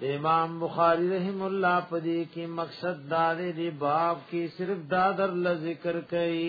د امام بخاری رحم الله په دې کې مقصد دا دی د باب کې صرف دا در ل ذکر کړي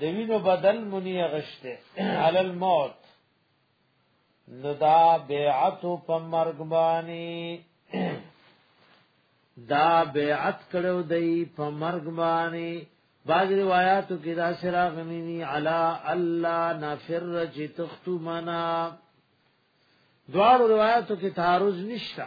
د وینو بدل منی غشته علی الموت نو دا بیعت په مرګ باندې دا بیعت کړو دی په مرګ باندې بعض روایاتو کې دا سره غنینی علی الله نفر چې تختو منا دوار روایاتو کې تعارض نشته